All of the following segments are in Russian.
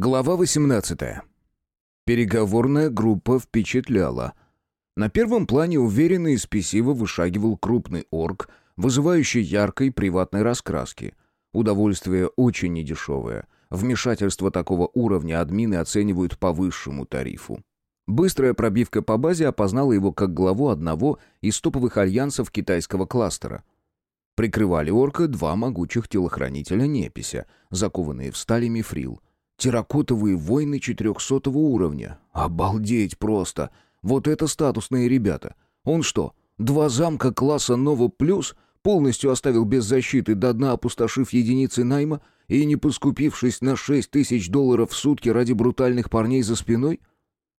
Глава 18. Переговорная группа впечатляла. На первом плане уверенно и спесиво вышагивал крупный орк, вызывающий яркой приватной раскраски. Удовольствие очень недешевое. Вмешательство такого уровня админы оценивают по высшему тарифу. Быстрая пробивка по базе опознала его как главу одного из топовых альянсов китайского кластера. Прикрывали орка два могучих телохранителя Непися, закованные в стали мифрил — Терракотовые войны 400 уровня. Обалдеть просто. Вот это статусные ребята. Он что, два замка класса Нова Плюс полностью оставил без защиты, до дна опустошив единицы найма и не поскупившись на 6 тысяч долларов в сутки ради брутальных парней за спиной?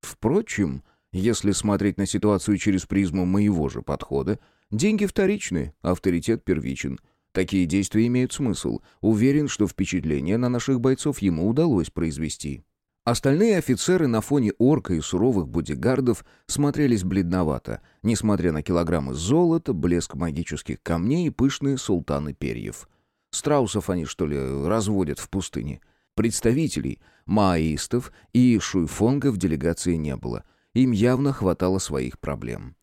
Впрочем, если смотреть на ситуацию через призму моего же подхода, деньги вторичны, авторитет первичен — Такие действия имеют смысл. Уверен, что впечатление на наших бойцов ему удалось произвести. Остальные офицеры на фоне орка и суровых бодигардов смотрелись бледновато, несмотря на килограммы золота, блеск магических камней и пышные султаны перьев. Страусов они, что ли, разводят в пустыне? Представителей, маоистов и шуйфонга в делегации не было. Им явно хватало своих проблем.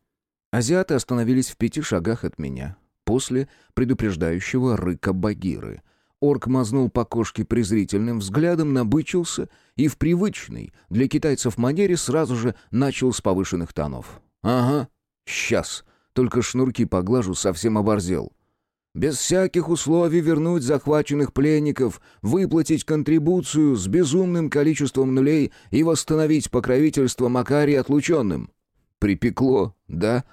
Азиаты остановились в пяти шагах от меня после предупреждающего рыка Багиры. Орк мазнул по кошке презрительным взглядом, набычился и в привычной для китайцев манере сразу же начал с повышенных тонов. «Ага, сейчас. Только шнурки поглажу, совсем оборзел. Без всяких условий вернуть захваченных пленников, выплатить контрибуцию с безумным количеством нулей и восстановить покровительство Макарии отлученным». «Припекло, да?»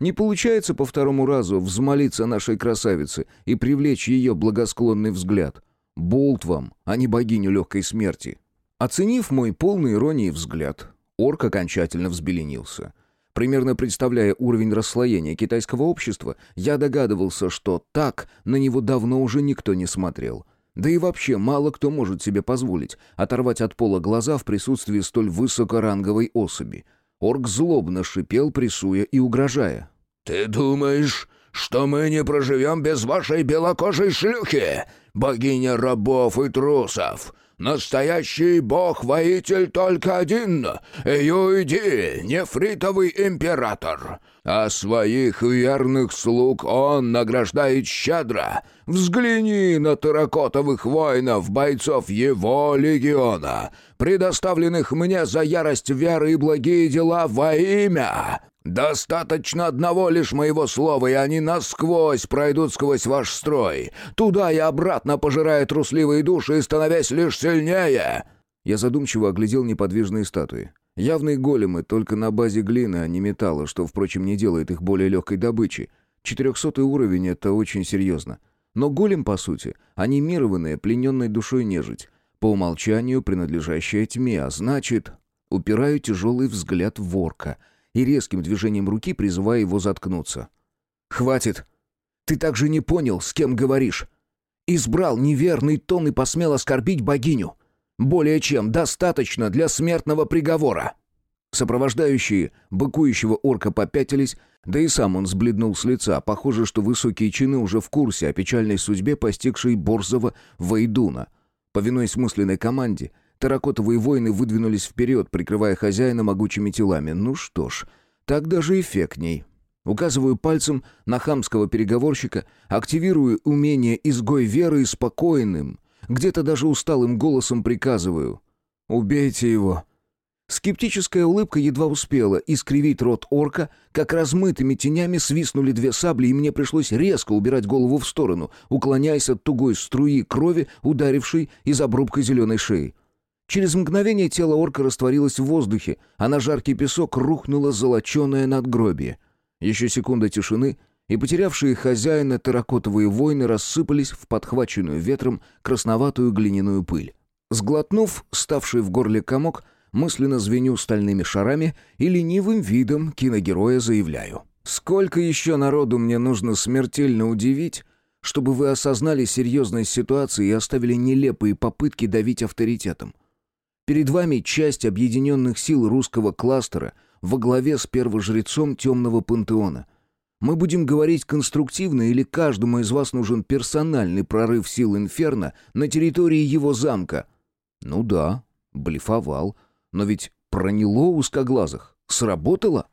Не получается по второму разу взмолиться нашей красавице и привлечь ее благосклонный взгляд. Болт вам, а не богиню легкой смерти. Оценив мой полный иронии взгляд, орк окончательно взбеленился. Примерно представляя уровень расслоения китайского общества, я догадывался, что так на него давно уже никто не смотрел. Да и вообще мало кто может себе позволить оторвать от пола глаза в присутствии столь высокоранговой особи — Орк злобно шипел, прессуя и угрожая. «Ты думаешь, что мы не проживем без вашей белокожей шлюхи, богиня рабов и трусов? Настоящий бог-воитель только один — Юйди, нефритовый император. А своих верных слуг он награждает щедро. Взгляни на терракотовых воинов, бойцов его легиона, предоставленных мне за ярость веры и благие дела во имя. «Достаточно одного лишь моего слова, и они насквозь пройдут сквозь ваш строй. Туда и обратно пожирая трусливые души, становясь лишь сильнее!» Я задумчиво оглядел неподвижные статуи. Явные големы, только на базе глины, а не металла, что, впрочем, не делает их более легкой добычей. Четырехсотый уровень — это очень серьезно. Но голем, по сути, анимированная, плененной душой нежить, по умолчанию принадлежащая тьме, а значит... Упираю тяжелый взгляд в ворка — и резким движением руки призывая его заткнуться. «Хватит! Ты также не понял, с кем говоришь. Избрал неверный тон и посмел оскорбить богиню. Более чем достаточно для смертного приговора». Сопровождающие быкующего орка попятились, да и сам он сбледнул с лица. Похоже, что высокие чины уже в курсе о печальной судьбе, постигшей Борзова Вейдуна. Повинуясь мысленной команде, Таракотовые воины выдвинулись вперед, прикрывая хозяина могучими телами. Ну что ж, так даже эффектней. Указываю пальцем на хамского переговорщика, активирую умение изгой веры и спокойным, где-то даже усталым голосом приказываю. «Убейте его!» Скептическая улыбка едва успела искривить рот орка, как размытыми тенями свистнули две сабли, и мне пришлось резко убирать голову в сторону, уклоняясь от тугой струи крови, ударившей из обрубка зеленой шеи. Через мгновение тело орка растворилось в воздухе, а на жаркий песок рухнуло золоченое надгробие. Еще секунда тишины, и потерявшие хозяина терракотовые воины рассыпались в подхваченную ветром красноватую глиняную пыль. Сглотнув ставший в горле комок, мысленно звеню стальными шарами и ленивым видом киногероя заявляю. «Сколько еще народу мне нужно смертельно удивить, чтобы вы осознали серьезность ситуации и оставили нелепые попытки давить авторитетом? Перед вами часть объединенных сил русского кластера во главе с первожрецом темного пантеона. Мы будем говорить конструктивно или каждому из вас нужен персональный прорыв сил Инферно на территории его замка? Ну да, Блефовал. Но ведь проняло узкоглазых. Сработало?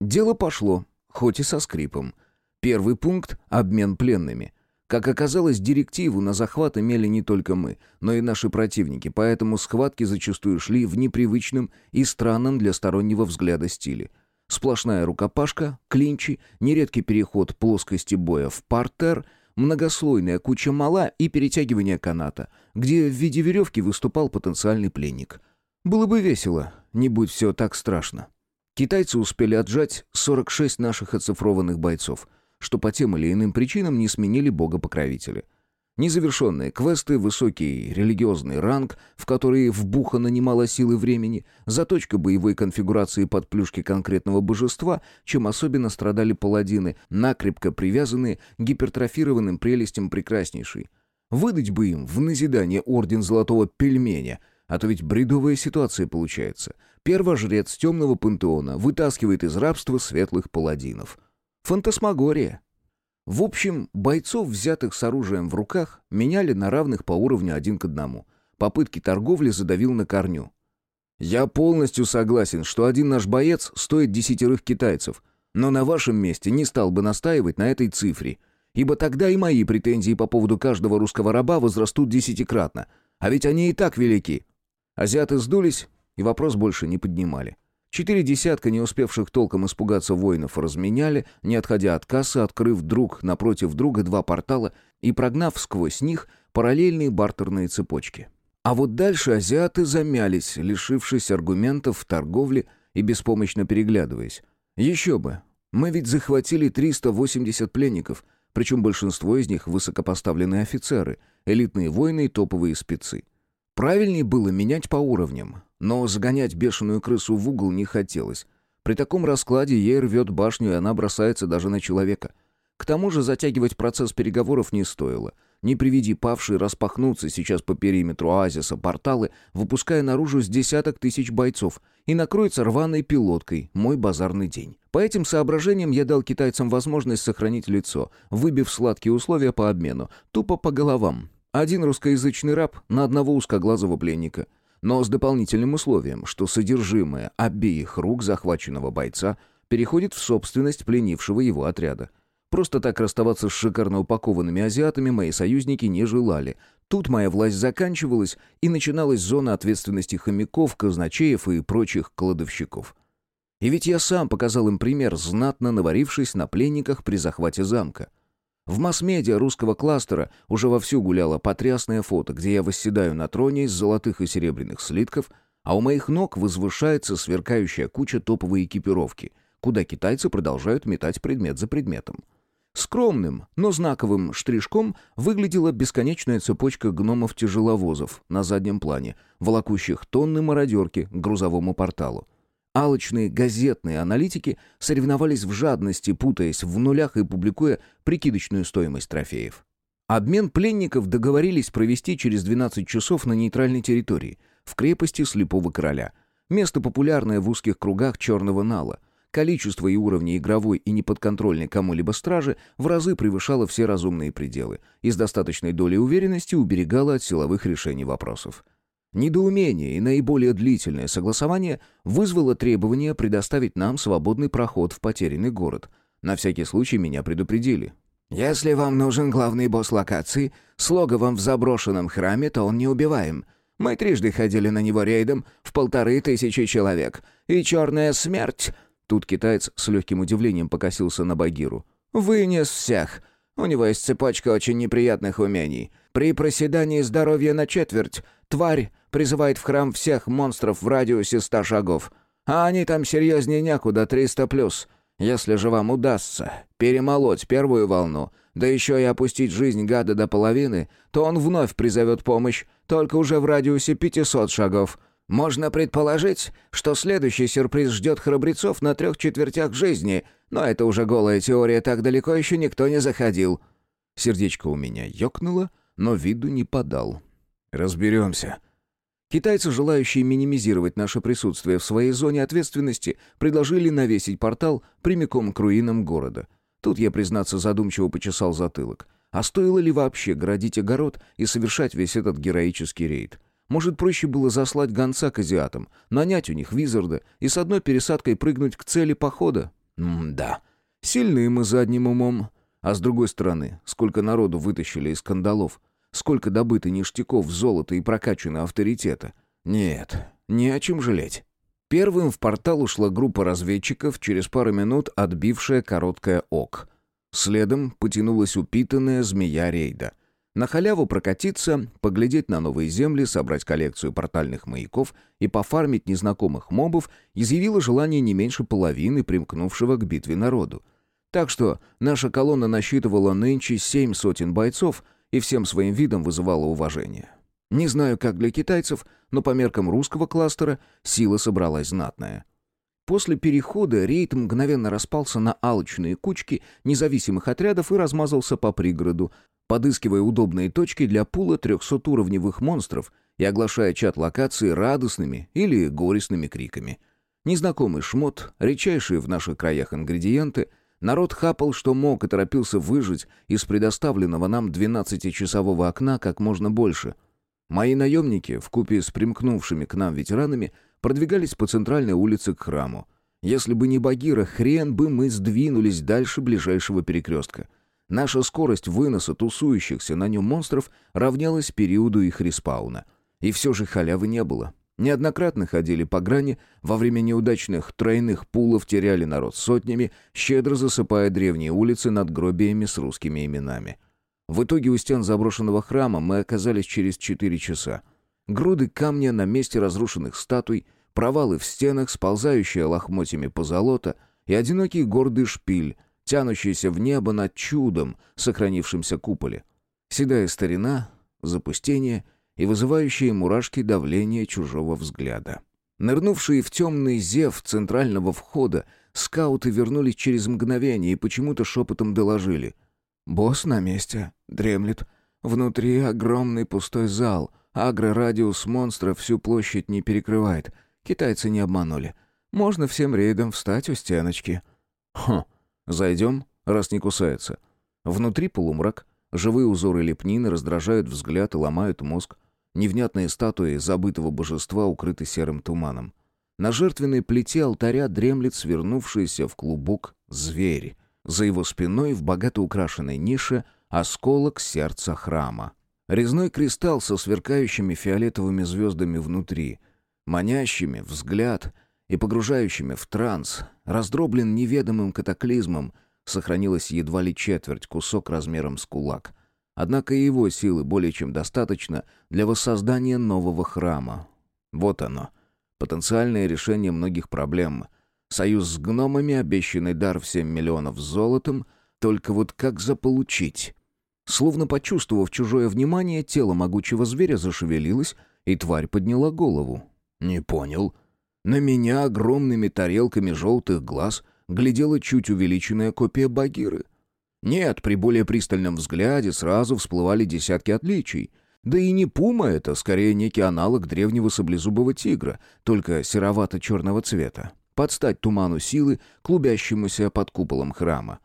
Дело пошло, хоть и со скрипом. Первый пункт — обмен пленными. Как оказалось, директиву на захват имели не только мы, но и наши противники, поэтому схватки зачастую шли в непривычном и странном для стороннего взгляда стиле. Сплошная рукопашка, клинчи, нередкий переход плоскости боя в партер, многослойная куча мала и перетягивание каната, где в виде веревки выступал потенциальный пленник. Было бы весело, не будь все так страшно. Китайцы успели отжать 46 наших оцифрованных бойцов — что по тем или иным причинам не сменили бога-покровителя. Незавершенные квесты, высокий религиозный ранг, в который вбухано немало сил и времени, заточка боевой конфигурации под плюшки конкретного божества, чем особенно страдали паладины, накрепко привязанные гипертрофированным прелестям прекраснейшей. Выдать бы им в назидание орден золотого пельменя, а то ведь бредовая ситуация получается. Первожрец темного пантеона вытаскивает из рабства светлых паладинов. Фантасмагория. В общем, бойцов, взятых с оружием в руках, меняли на равных по уровню один к одному. Попытки торговли задавил на корню. «Я полностью согласен, что один наш боец стоит десятерых китайцев, но на вашем месте не стал бы настаивать на этой цифре, ибо тогда и мои претензии по поводу каждого русского раба возрастут десятикратно, а ведь они и так велики». Азиаты сдулись и вопрос больше не поднимали. Четыре десятка не успевших толком испугаться воинов разменяли, не отходя от кассы, открыв друг напротив друга два портала и прогнав сквозь них параллельные бартерные цепочки. А вот дальше азиаты замялись, лишившись аргументов в торговле и беспомощно переглядываясь. Еще бы, мы ведь захватили 380 пленников, причем большинство из них высокопоставленные офицеры, элитные воины и топовые спецы. Правильнее было менять по уровням, но загонять бешеную крысу в угол не хотелось. При таком раскладе ей рвет башню, и она бросается даже на человека. К тому же затягивать процесс переговоров не стоило. Не приведи павшие распахнуться сейчас по периметру оазиса порталы, выпуская наружу с десяток тысяч бойцов, и накроется рваной пилоткой мой базарный день. По этим соображениям я дал китайцам возможность сохранить лицо, выбив сладкие условия по обмену, тупо по головам. Один русскоязычный раб на одного узкоглазого пленника — но с дополнительным условием, что содержимое обеих рук захваченного бойца переходит в собственность пленившего его отряда. Просто так расставаться с шикарно упакованными азиатами мои союзники не желали. Тут моя власть заканчивалась, и начиналась зона ответственности хомяков, казначеев и прочих кладовщиков. И ведь я сам показал им пример, знатно наварившись на пленниках при захвате замка. В масс-медиа русского кластера уже вовсю гуляло потрясное фото, где я восседаю на троне из золотых и серебряных слитков, а у моих ног возвышается сверкающая куча топовой экипировки, куда китайцы продолжают метать предмет за предметом. Скромным, но знаковым штришком выглядела бесконечная цепочка гномов-тяжеловозов на заднем плане, волокущих тонны мародерки к грузовому порталу. Алочные газетные аналитики соревновались в жадности, путаясь в нулях и публикуя прикидочную стоимость трофеев. Обмен пленников договорились провести через 12 часов на нейтральной территории, в крепости Слепого Короля. Место популярное в узких кругах Черного Нала. Количество и уровни игровой и неподконтрольной кому-либо стражи в разы превышало все разумные пределы и с достаточной долей уверенности уберегало от силовых решений вопросов. Недоумение и наиболее длительное согласование вызвало требование предоставить нам свободный проход в потерянный город. На всякий случай меня предупредили. «Если вам нужен главный босс локации с логовом в заброшенном храме, то он не убиваем. Мы трижды ходили на него рейдом в полторы тысячи человек. И черная смерть...» Тут китаец с легким удивлением покосился на Багиру. «Вынес всех. У него есть цепочка очень неприятных умений. При проседании здоровья на четверть тварь призывает в храм всех монстров в радиусе ста шагов. А они там серьезнее некуда, триста плюс. Если же вам удастся перемолоть первую волну, да еще и опустить жизнь гада до половины, то он вновь призовет помощь, только уже в радиусе пятисот шагов. Можно предположить, что следующий сюрприз ждет храбрецов на трех четвертях жизни, но это уже голая теория, так далеко еще никто не заходил. Сердечко у меня ёкнуло, но виду не подал. «Разберемся», Китайцы, желающие минимизировать наше присутствие в своей зоне ответственности, предложили навесить портал прямиком к руинам города. Тут я, признаться, задумчиво почесал затылок. А стоило ли вообще градить огород и совершать весь этот героический рейд? Может, проще было заслать гонца к азиатам, нанять у них визарда и с одной пересадкой прыгнуть к цели похода? М-да. Сильны мы задним умом. А с другой стороны, сколько народу вытащили из кандалов, сколько добыто ништяков, золота и прокачано авторитета. Нет, не о чем жалеть. Первым в портал ушла группа разведчиков, через пару минут отбившая короткое ок. Следом потянулась упитанная змея рейда. На халяву прокатиться, поглядеть на новые земли, собрать коллекцию портальных маяков и пофармить незнакомых мобов изъявило желание не меньше половины примкнувшего к битве народу. Так что наша колонна насчитывала нынче семь сотен бойцов и всем своим видом вызывала уважение. Не знаю, как для китайцев, но по меркам русского кластера сила собралась знатная. После перехода рейд мгновенно распался на алчные кучки независимых отрядов и размазался по пригороду, подыскивая удобные точки для пула 300-уровневых монстров и оглашая чат локации радостными или горестными криками. Незнакомый шмот, редчайшие в наших краях ингредиенты, народ хапал, что мог, и торопился выжить из предоставленного нам 12-часового окна как можно больше. Мои наемники, вкупе с примкнувшими к нам ветеранами, продвигались по центральной улице к храму. Если бы не Багира, хрен бы мы сдвинулись дальше ближайшего перекрестка. Наша скорость выноса тусующихся на нем монстров равнялась периоду их респауна. И все же халявы не было. Неоднократно ходили по грани, во время неудачных тройных пулов теряли народ сотнями, щедро засыпая древние улицы над гробиями с русскими именами. В итоге у стен заброшенного храма мы оказались через четыре часа. Груды камня на месте разрушенных статуй, провалы в стенах, сползающие лохмотьями позолота и одинокий гордый шпиль, тянущийся в небо над чудом, сохранившимся куполе. Седая старина, запустение и вызывающие мурашки давление чужого взгляда. Нырнувшие в темный зев центрального входа, скауты вернулись через мгновение и почему-то шепотом доложили. «Босс на месте, дремлет. Внутри огромный пустой зал — Агрорадиус монстра всю площадь не перекрывает. Китайцы не обманули. Можно всем рейдом встать у стеночки. Хм, зайдем, раз не кусается. Внутри полумрак, живые узоры лепнины раздражают взгляд и ломают мозг. Невнятные статуи забытого божества укрыты серым туманом. На жертвенной плите алтаря дремлет свернувшийся в клубок зверь. За его спиной в богато украшенной нише осколок сердца храма. Резной кристалл со сверкающими фиолетовыми звездами внутри, манящими взгляд и погружающими в транс, раздроблен неведомым катаклизмом, сохранилась едва ли четверть, кусок размером с кулак. Однако его силы более чем достаточно для воссоздания нового храма. Вот оно, потенциальное решение многих проблем. Союз с гномами, обещанный дар в 7 миллионов золотом, только вот как заполучить? Словно почувствовав чужое внимание, тело могучего зверя зашевелилось, и тварь подняла голову. «Не понял». На меня огромными тарелками желтых глаз глядела чуть увеличенная копия Багиры. Нет, при более пристальном взгляде сразу всплывали десятки отличий. Да и не пума это, скорее некий аналог древнего саблезубого тигра, только серовато-черного цвета. Под стать туману силы, клубящемуся под куполом храма.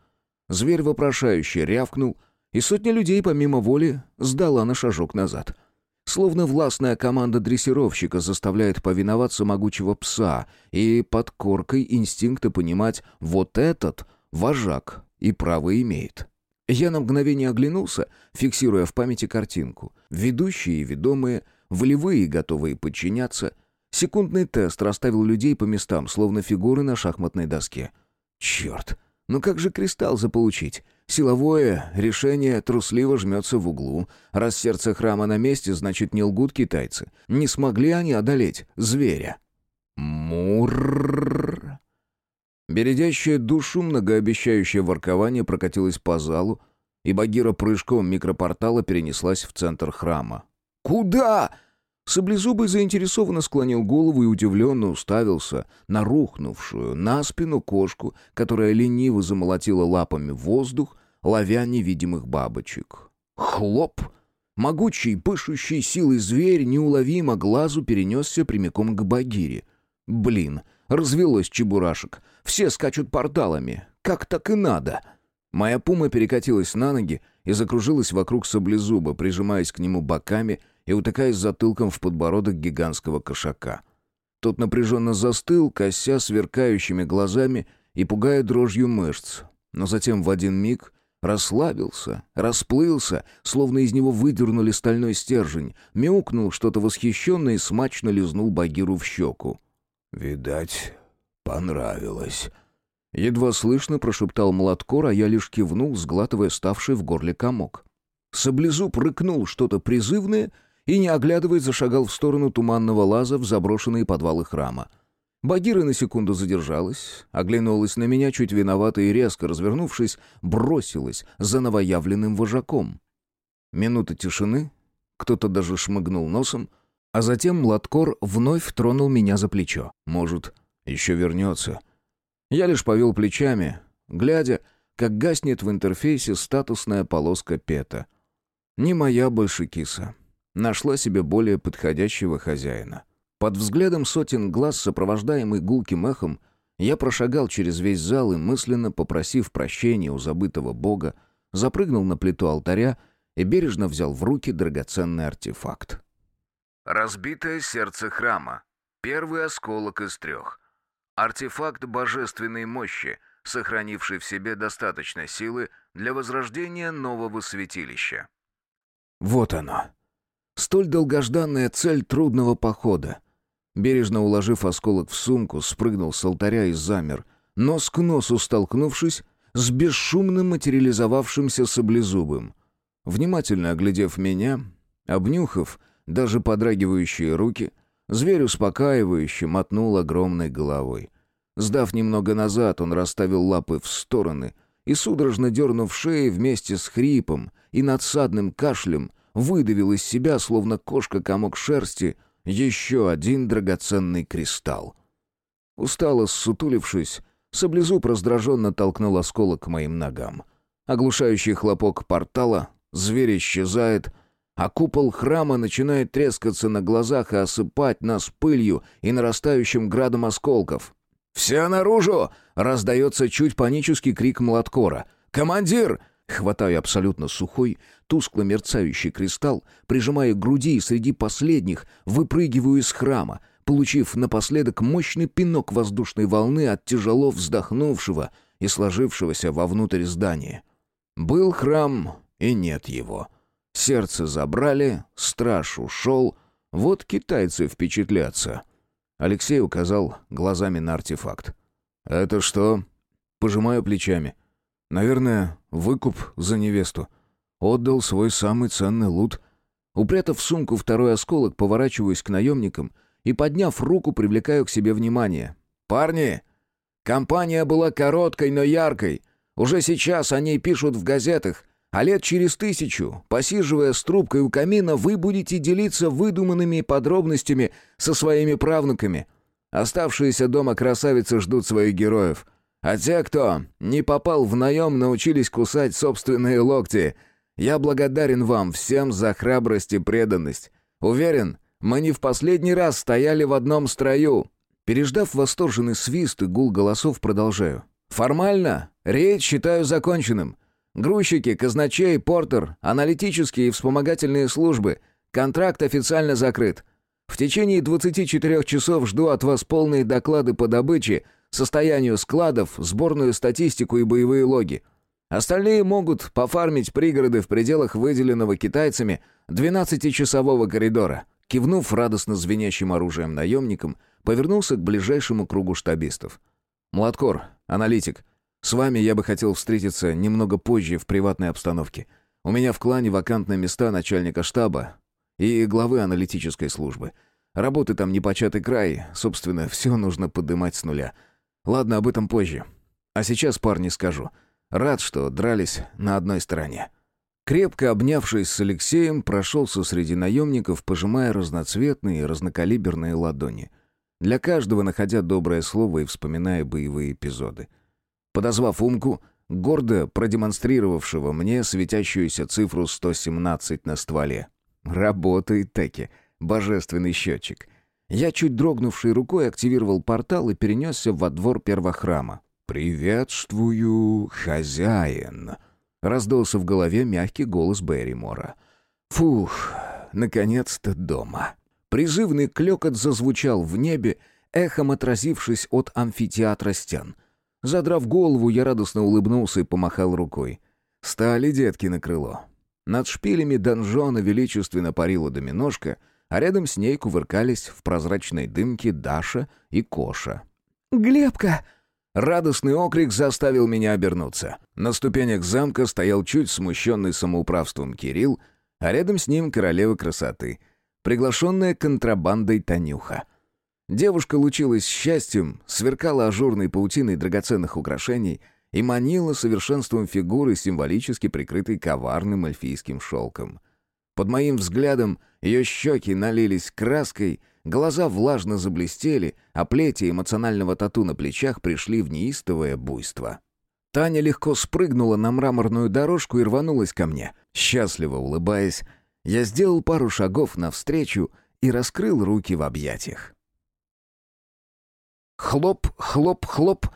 Зверь вопрошающе рявкнул — и сотня людей, помимо воли, сдала на шажок назад. Словно властная команда дрессировщика заставляет повиноваться могучего пса и под коркой инстинкта понимать «вот этот вожак и право имеет». Я на мгновение оглянулся, фиксируя в памяти картинку. Ведущие и ведомые, волевые и готовые подчиняться. Секундный тест расставил людей по местам, словно фигуры на шахматной доске. Черт, ну как же кристалл заполучить? Силовое решение трусливо жмется в углу. Раз сердце храма на месте, значит, не лгут китайцы. Не смогли они одолеть зверя. Мурр. Бередящее душу многообещающее воркование прокатилось по залу, и Багира прыжком микропортала перенеслась в центр храма. «Куда?» Саблезубый заинтересованно склонил голову и удивленно уставился на рухнувшую на спину кошку, которая лениво замолотила лапами воздух, ловя невидимых бабочек. Хлоп! Могучий, пышущий силой зверь неуловимо глазу перенесся прямиком к Багире. Блин, развелось чебурашек. Все скачут порталами. Как так и надо. Моя пума перекатилась на ноги и закружилась вокруг саблезуба, прижимаясь к нему боками и утыкаясь затылком в подбородок гигантского кошака. Тот напряженно застыл, кося сверкающими глазами и пугая дрожью мышц, но затем в один миг расслабился, расплылся, словно из него выдернули стальной стержень, мяукнул что-то восхищенное и смачно лизнул Багиру в щеку. «Видать, понравилось», Едва слышно прошептал Младкор, а я лишь кивнул, сглатывая ставший в горле комок. Саблезуб рыкнул что-то призывное и, не оглядываясь, зашагал в сторону туманного лаза в заброшенные подвалы храма. Багира на секунду задержалась, оглянулась на меня чуть виновато и резко, развернувшись, бросилась за новоявленным вожаком. Минута тишины, кто-то даже шмыгнул носом, а затем Младкор вновь тронул меня за плечо. Может, еще вернется. Я лишь повел плечами, глядя, как гаснет в интерфейсе статусная полоска ПЕТа. Не моя больше киса. Нашла себе более подходящего хозяина. Под взглядом сотен глаз, сопровождаемый гулким эхом, я прошагал через весь зал и, мысленно попросив прощения у забытого бога, запрыгнул на плиту алтаря и бережно взял в руки драгоценный артефакт. Разбитое сердце храма. Первый осколок из трех. Артефакт божественной мощи, сохранивший в себе достаточно силы для возрождения нового святилища. Вот оно. Столь долгожданная цель трудного похода. Бережно уложив осколок в сумку, спрыгнул с алтаря и замер, нос к носу столкнувшись с бесшумным материализовавшимся саблезубым. Внимательно оглядев меня, обнюхав даже подрагивающие руки, Зверь успокаивающе мотнул огромной головой. Сдав немного назад, он расставил лапы в стороны и, судорожно дернув шеи вместе с хрипом и надсадным кашлем, выдавил из себя, словно кошка комок шерсти, еще один драгоценный кристалл. Устало ссутулившись, саблезуб раздраженно толкнул осколок к моим ногам. Оглушающий хлопок портала, зверь исчезает, а купол храма начинает трескаться на глазах и осыпать нас пылью и нарастающим градом осколков. «Все наружу!» — раздается чуть панический крик Младкора. «Командир!» — хватаю абсолютно сухой, тускло мерцающий кристалл, прижимая к груди и среди последних выпрыгиваю из храма, получив напоследок мощный пинок воздушной волны от тяжело вздохнувшего и сложившегося вовнутрь здания. Был храм, и нет его. — Сердце забрали, страж ушел. Вот китайцы впечатлятся. Алексей указал глазами на артефакт. «Это что?» Пожимаю плечами. «Наверное, выкуп за невесту. Отдал свой самый ценный лут». Упрятав в сумку второй осколок, поворачиваюсь к наемникам и, подняв руку, привлекаю к себе внимание. «Парни, компания была короткой, но яркой. Уже сейчас о ней пишут в газетах. А лет через тысячу, посиживая с трубкой у камина, вы будете делиться выдуманными подробностями со своими правнуками. Оставшиеся дома красавицы ждут своих героев. А те, кто не попал в наем, научились кусать собственные локти. Я благодарен вам всем за храбрость и преданность. Уверен, мы не в последний раз стояли в одном строю». Переждав восторженный свист и гул голосов, продолжаю. «Формально, рейд считаю законченным. Грузчики, казначей, портер, аналитические и вспомогательные службы. Контракт официально закрыт. В течение 24 часов жду от вас полные доклады по добыче, состоянию складов, сборную статистику и боевые логи. Остальные могут пофармить пригороды в пределах выделенного китайцами 12-часового коридора. Кивнув радостно звенящим оружием наемникам, повернулся к ближайшему кругу штабистов. «Младкор, аналитик, с вами я бы хотел встретиться немного позже в приватной обстановке. У меня в клане вакантные места начальника штаба и главы аналитической службы. Работы там непочатый край, собственно, все нужно поднимать с нуля. Ладно, об этом позже. А сейчас, парни, скажу. Рад, что дрались на одной стороне. Крепко обнявшись с Алексеем, прошелся среди наемников, пожимая разноцветные и разнокалиберные ладони. Для каждого находя доброе слово и вспоминая боевые эпизоды. Подозвав Умку, гордо продемонстрировавшего мне светящуюся цифру 117 на стволе. Работает таки, божественный счетчик. Я чуть дрогнувшей рукой активировал портал и перенесся во двор первохрама. «Приветствую, хозяин!» Раздался в голове мягкий голос Берримора. «Фух, наконец-то дома. Призывный клёкот зазвучал в небе, эхом отразившись от амфитеатра стен. Задрав голову, я радостно улыбнулся и помахал рукой. Стали детки на крыло. Над шпилями донжона величественно парила доминошка, а рядом с ней кувыркались в прозрачной дымке Даша и Коша. «Глебка!» Радостный окрик заставил меня обернуться. На ступенях замка стоял чуть смущенный самоуправством Кирилл, а рядом с ним королева красоты, приглашенная контрабандой Танюха. Девушка лучилась счастьем, сверкала ажурной паутиной драгоценных украшений и манила совершенством фигуры, символически прикрытой коварным эльфийским шелком. Под моим взглядом ее щеки налились краской, глаза влажно заблестели, а плети эмоционального тату на плечах пришли в неистовое буйство. Таня легко спрыгнула на мраморную дорожку и рванулась ко мне. Счастливо улыбаясь, я сделал пару шагов навстречу и раскрыл руки в объятиях. Хлоп, хлоп, хлоп.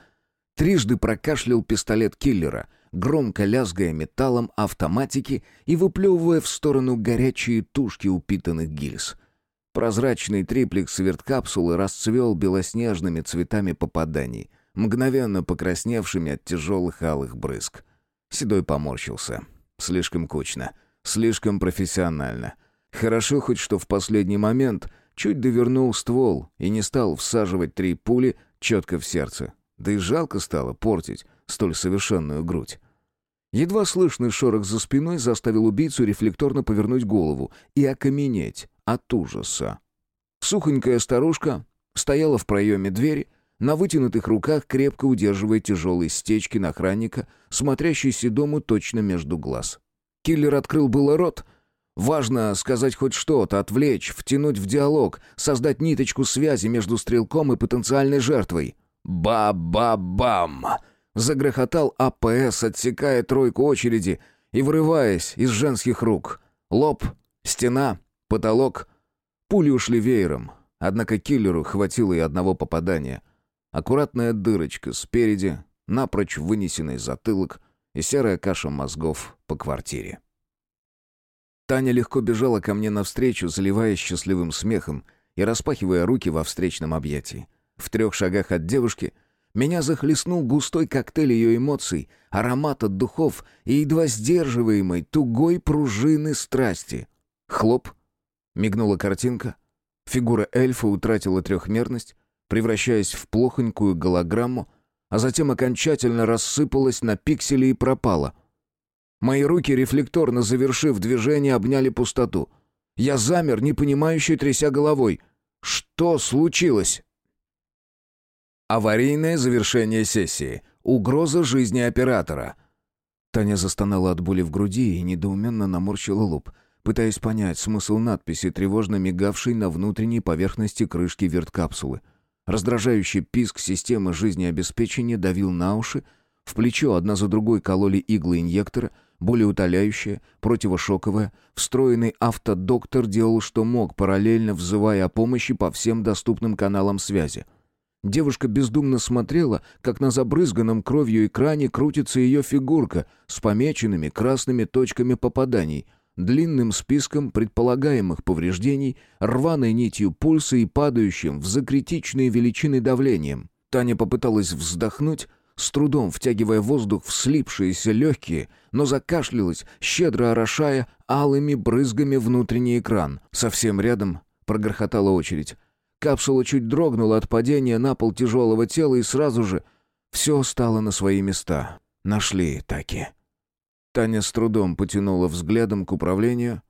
Трижды прокашлял пистолет киллера, громко лязгая металлом автоматики и выплевывая в сторону горячие тушки упитанных гильз. Прозрачный триплекс верткапсулы расцвел белоснежными цветами попаданий, мгновенно покрасневшими от тяжелых алых брызг. Седой поморщился. Слишком кучно, слишком профессионально. Хорошо хоть что в последний момент чуть довернул ствол и не стал всаживать три пули четко в сердце. Да и жалко стало портить столь совершенную грудь. Едва слышный шорох за спиной заставил убийцу рефлекторно повернуть голову и окаменеть от ужаса. Сухонькая старушка стояла в проеме двери, на вытянутых руках крепко удерживая тяжелые стечки на охранника, смотрящий седому точно между глаз. Киллер открыл было рот. Важно сказать хоть что-то, отвлечь, втянуть в диалог, создать ниточку связи между стрелком и потенциальной жертвой. «Ба-ба-бам!» Загрохотал АПС, отсекая тройку очереди и вырываясь из женских рук. Лоб, стена, потолок. Пули ушли веером, однако киллеру хватило и одного попадания. Аккуратная дырочка спереди, напрочь вынесенный затылок и серая каша мозгов по квартире. Таня легко бежала ко мне навстречу, заливаясь счастливым смехом и распахивая руки во встречном объятии. В трех шагах от девушки меня захлестнул густой коктейль ее эмоций, аромат от духов и едва сдерживаемой тугой пружины страсти. Хлоп. Мигнула картинка. Фигура эльфа утратила трехмерность, превращаясь в плохонькую голограмму, а затем окончательно рассыпалась на пиксели и пропала. Мои руки, рефлекторно завершив движение, обняли пустоту. Я замер, непонимающе тряся головой. Что случилось? Аварийное завершение сессии. Угроза жизни оператора. Таня застонала от боли в груди и недоуменно наморщила лоб, пытаясь понять смысл надписи, тревожно мигавшей на внутренней поверхности крышки верткапсулы. Раздражающий писк системы жизнеобеспечения давил на уши, в плечо одна за другой кололи иглы инъектора, болеутоляющее, противошоковое. Встроенный автодоктор делал, что мог, параллельно взывая о помощи по всем доступным каналам связи. Девушка бездумно смотрела, как на забрызганном кровью экране крутится ее фигурка с помеченными красными точками попаданий, длинным списком предполагаемых повреждений, рваной нитью пульса и падающим в закритичные величины давлением. Таня попыталась вздохнуть, с трудом втягивая воздух в слипшиеся легкие, но закашлялась, щедро орошая алыми брызгами внутренний экран. Совсем рядом прогрохотала очередь. Капсула чуть дрогнула от падения на пол тяжелого тела, и сразу же все стало на свои места. Нашли таки. Таня с трудом потянула взглядом к управлению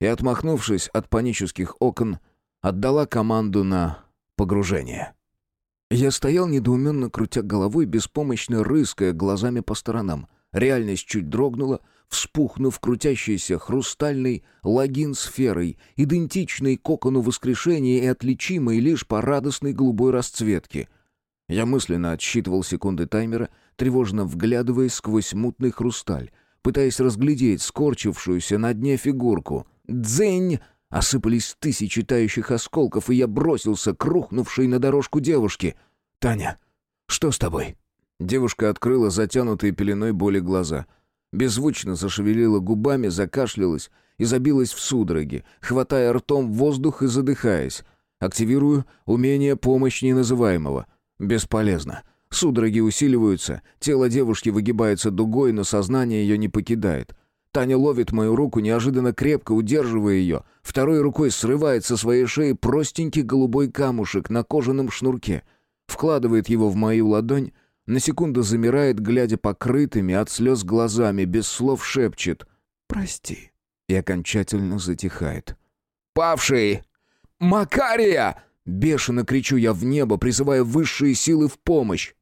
и, отмахнувшись от панических окон, отдала команду на погружение. Я стоял недоуменно, крутя головой, беспомощно рыская глазами по сторонам. Реальность чуть дрогнула, вспухнув крутящейся хрустальной логин-сферой, идентичной кокону воскрешения и отличимой лишь по радостной голубой расцветке. Я мысленно отсчитывал секунды таймера, тревожно вглядываясь сквозь мутный хрусталь, пытаясь разглядеть скорчившуюся на дне фигурку. «Дзень!» Осыпались тысячи тающих осколков, и я бросился к рухнувшей на дорожку девушке. «Таня, что с тобой?» Девушка открыла затянутые пеленой боли глаза. Беззвучно зашевелила губами, закашлялась и забилась в судороги, хватая ртом воздух и задыхаясь. Активирую умение помощь неназываемого. Бесполезно. Судороги усиливаются, тело девушки выгибается дугой, но сознание ее не покидает. Таня ловит мою руку, неожиданно крепко удерживая ее. Второй рукой срывает со своей шеи простенький голубой камушек на кожаном шнурке. Вкладывает его в мою ладонь, на секунду замирает, глядя покрытыми от слез глазами, без слов шепчет «Прости» и окончательно затихает. «Павший! Макария!» Бешено кричу я в небо, призывая высшие силы в помощь.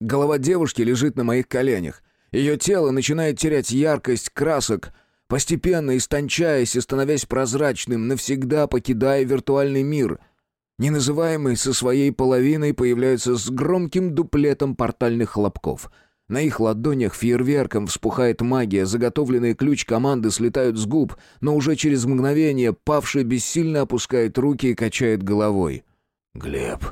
Голова девушки лежит на моих коленях. Ее тело начинает терять яркость красок, постепенно истончаясь и становясь прозрачным, навсегда покидая виртуальный мир. Неназываемый со своей половиной появляется с громким дуплетом портальных хлопков. На их ладонях фейерверком вспухает магия, заготовленные ключ команды слетают с губ, но уже через мгновение павший бессильно опускает руки и качает головой. «Глеб,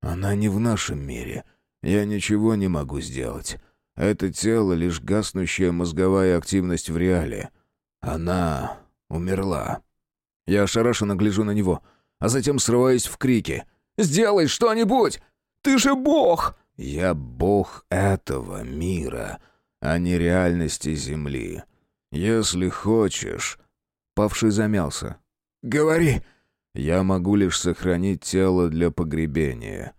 она не в нашем мире. Я ничего не могу сделать. Это тело — лишь гаснущая мозговая активность в реале. Она умерла». Я ошарашенно гляжу на него, а затем срываюсь в крики. «Сделай что-нибудь! Ты же бог!» «Я бог этого мира, а не реальности Земли. Если хочешь...» Павший замялся. «Говори!» Я могу лишь сохранить тело для погребения.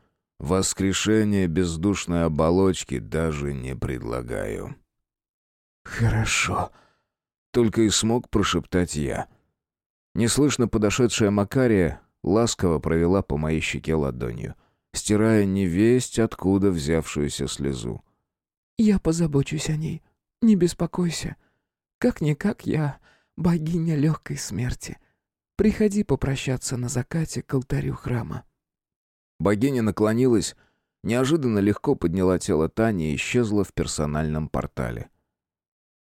Воскрешение бездушной оболочки даже не предлагаю». «Хорошо», — только и смог прошептать я. Неслышно подошедшая Макария ласково провела по моей щеке ладонью, стирая невесть, откуда взявшуюся слезу. «Я позабочусь о ней. Не беспокойся. Как-никак я богиня легкой смерти. Приходи попрощаться на закате к алтарю храма». Богиня наклонилась, неожиданно легко подняла тело Тани и исчезла в персональном портале.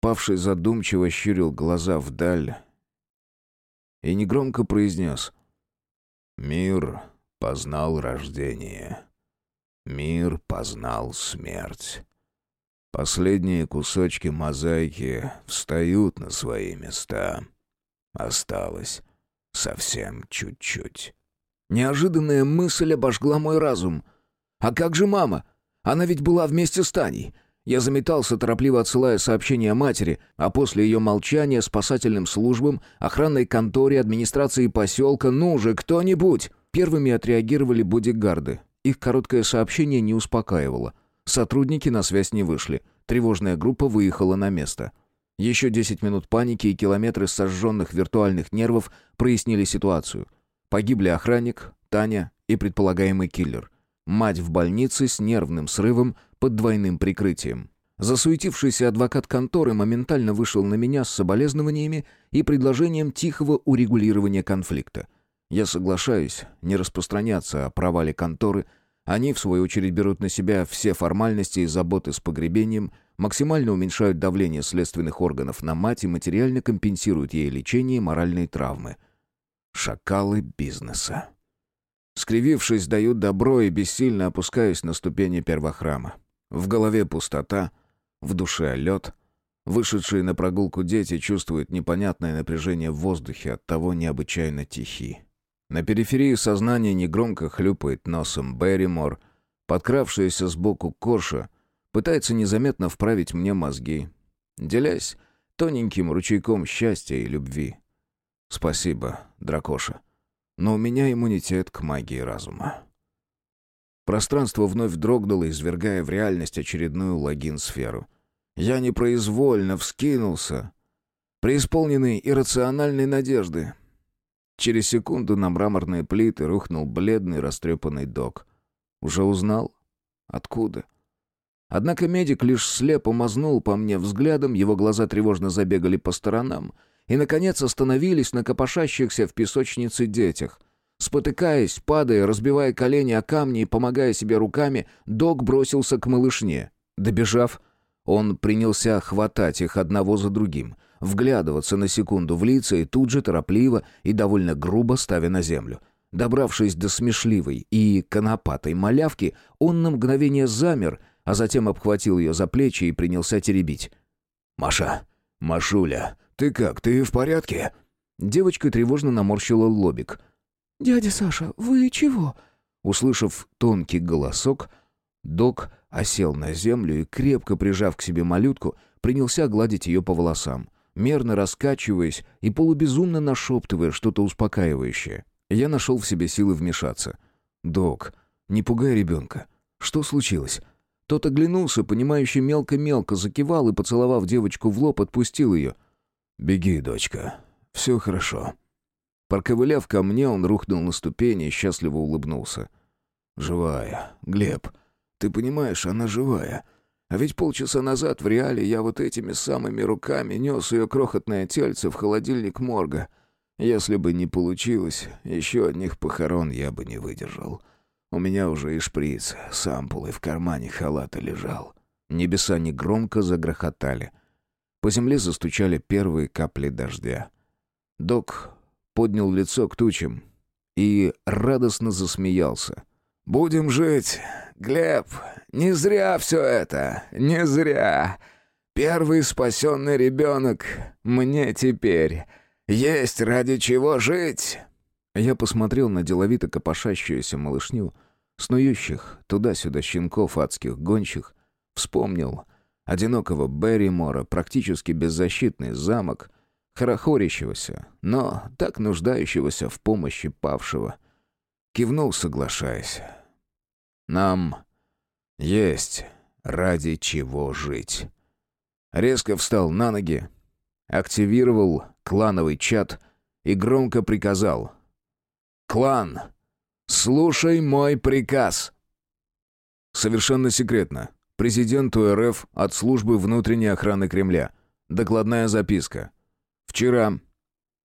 Павший задумчиво щурил глаза вдаль и негромко произнес «Мир познал рождение, мир познал смерть». Последние кусочки мозаики встают на свои места. Осталось Совсем чуть-чуть. Неожиданная мысль обожгла мой разум. «А как же мама? Она ведь была вместе с Таней». Я заметался, торопливо отсылая сообщение матери, а после ее молчания спасательным службам, охранной конторе, администрации поселка, ну же, кто-нибудь! Первыми отреагировали бодигарды. Их короткое сообщение не успокаивало. Сотрудники на связь не вышли. Тревожная группа выехала на место. Еще 10 минут паники и километры сожженных виртуальных нервов прояснили ситуацию. Погибли охранник, Таня и предполагаемый киллер. Мать в больнице с нервным срывом под двойным прикрытием. Засуетившийся адвокат конторы моментально вышел на меня с соболезнованиями и предложением тихого урегулирования конфликта. Я соглашаюсь не распространяться о провале конторы, они, в свою очередь, берут на себя все формальности и заботы с погребением, максимально уменьшают давление следственных органов на мать и материально компенсируют ей лечение и моральные травмы. Шакалы бизнеса. Скривившись, дают добро и бессильно опускаюсь на ступени первохрама. В голове пустота, в душе лед. Вышедшие на прогулку дети чувствуют непонятное напряжение в воздухе, от того необычайно тихи. На периферии сознания негромко хлюпает носом Берримор, подкравшаяся сбоку Корша — Пытается незаметно вправить мне мозги, делясь тоненьким ручейком счастья и любви. Спасибо, дракоша. Но у меня иммунитет к магии разума. Пространство вновь дрогнуло, извергая в реальность очередную логин-сферу. Я непроизвольно вскинулся, преисполненный иррациональной надежды. Через секунду на мраморные плиты рухнул бледный растрепанный док. Уже узнал? Откуда? — Однако медик лишь слепо мазнул по мне взглядом, его глаза тревожно забегали по сторонам и, наконец, остановились на копошащихся в песочнице детях. Спотыкаясь, падая, разбивая колени о камни и помогая себе руками, док бросился к малышне. Добежав, он принялся хватать их одного за другим, вглядываться на секунду в лица и тут же торопливо и довольно грубо ставя на землю. Добравшись до смешливой и конопатой малявки, он на мгновение замер а затем обхватил ее за плечи и принялся теребить. «Маша, Машуля, ты как, ты в порядке?» Девочка тревожно наморщила лобик. «Дядя Саша, вы чего?» Услышав тонкий голосок, док осел на землю и, крепко прижав к себе малютку, принялся гладить ее по волосам, мерно раскачиваясь и полубезумно нашептывая что-то успокаивающее. Я нашел в себе силы вмешаться. «Док, не пугай ребенка. Что случилось?» Тот оглянулся, понимающий мелко-мелко, закивал и, поцеловав девочку в лоб, отпустил ее. «Беги, дочка. Все хорошо». Проковыляв ко мне, он рухнул на ступени и счастливо улыбнулся. «Живая. Глеб, ты понимаешь, она живая. А ведь полчаса назад в реале я вот этими самыми руками нес ее крохотное тельце в холодильник морга. Если бы не получилось, еще одних похорон я бы не выдержал. У меня уже и шприц с ампулой в кармане халата лежал. Небеса негромко загрохотали. По земле застучали первые капли дождя. Док поднял лицо к тучам и радостно засмеялся. «Будем жить, Глеб, не зря все это, не зря. Первый спасенный ребенок мне теперь. Есть ради чего жить!» Я посмотрел на деловито копошащуюся малышню, снующих туда-сюда щенков адских гончих, вспомнил одинокого Берримора, практически беззащитный замок, хорохорящегося, но так нуждающегося в помощи павшего. Кивнул, соглашаясь. «Нам есть ради чего жить». Резко встал на ноги, активировал клановый чат и громко приказал. «Клан, слушай мой приказ!» Совершенно секретно. Президенту РФ от службы внутренней охраны Кремля. Докладная записка. Вчера,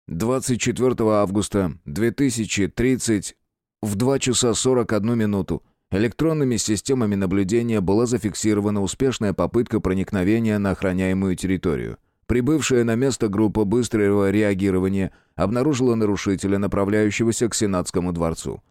24 августа 2030, в 2 часа 41 минуту, электронными системами наблюдения была зафиксирована успешная попытка проникновения на охраняемую территорию. Прибывшая на место группа быстрого реагирования обнаружила нарушителя, направляющегося к Сенатскому дворцу.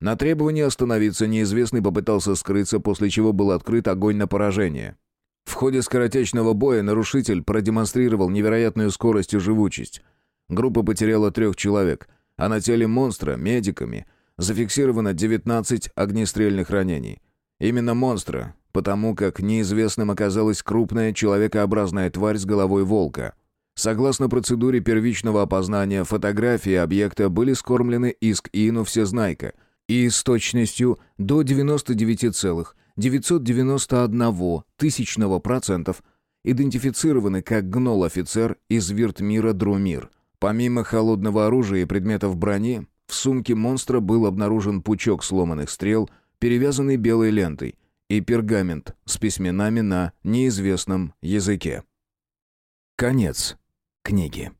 На требование остановиться неизвестный попытался скрыться, после чего был открыт огонь на поражение. В ходе скоротечного боя нарушитель продемонстрировал невероятную скорость и живучесть. Группа потеряла трех человек, а на теле монстра, медиками, зафиксировано 19 огнестрельных ранений. Именно монстра, потому как неизвестным оказалась крупная человекообразная тварь с головой волка. Согласно процедуре первичного опознания, фотографии объекта были скормлены ИСК-ИНу «Всезнайка» и с точностью до 99,991 тысячного процентов идентифицированы как гнол-офицер из Виртмира Друмир. Помимо холодного оружия и предметов брони, в сумке монстра был обнаружен пучок сломанных стрел, перевязанный белой лентой – и пергамент с письменами на неизвестном языке. Конец книги.